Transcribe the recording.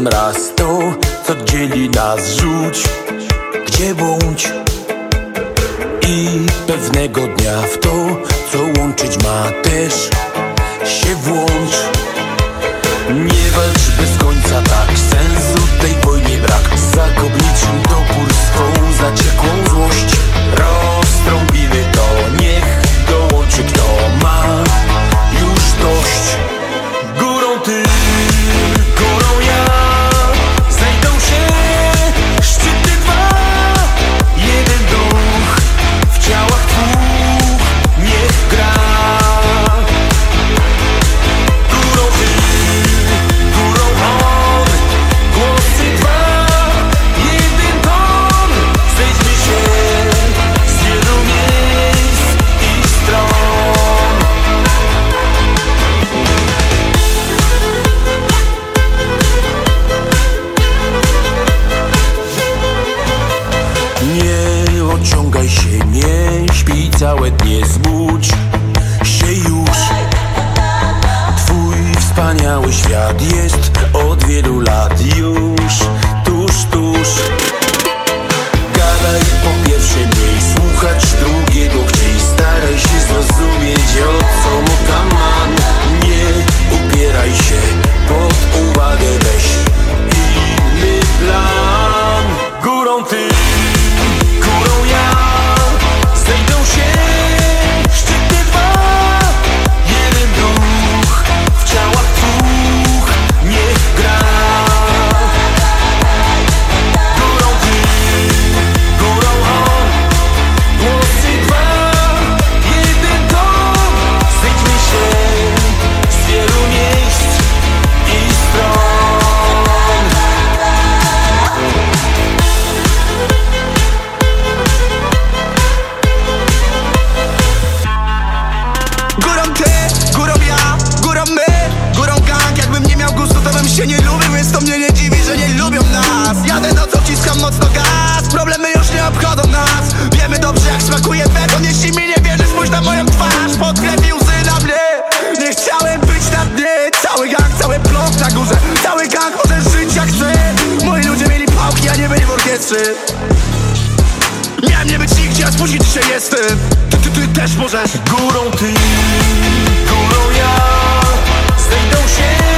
Milion raz to, co dzieli nas Rzuć, gdzie bądź? I pewnego dnia w to, co łączyć ma też Się włącz. Nie całe dnie, zbudź się już. Twój wspaniały świat jest od wielu lat już się nie lubią, więc to mnie nie dziwi, że nie lubią nas. Jadę no co wciskam mocno gaz, problemy już nie obchodzą nas. Wiemy dobrze jak smakuje beton, jeśli mi nie wierzysz pójdź na moją twarz. Podklepi łzy na mnie, nie chciałem być na dnie. Cały gang, cały blok na górze, cały gang może żyć jak chce. Moi ludzie mieli pałki, a nie byli w orkiestrze. Miałem nie być nigdzie, a spóźnić się jestem. Ty, ty, ty też możesz. Górą ty, górą ja. Znajdą się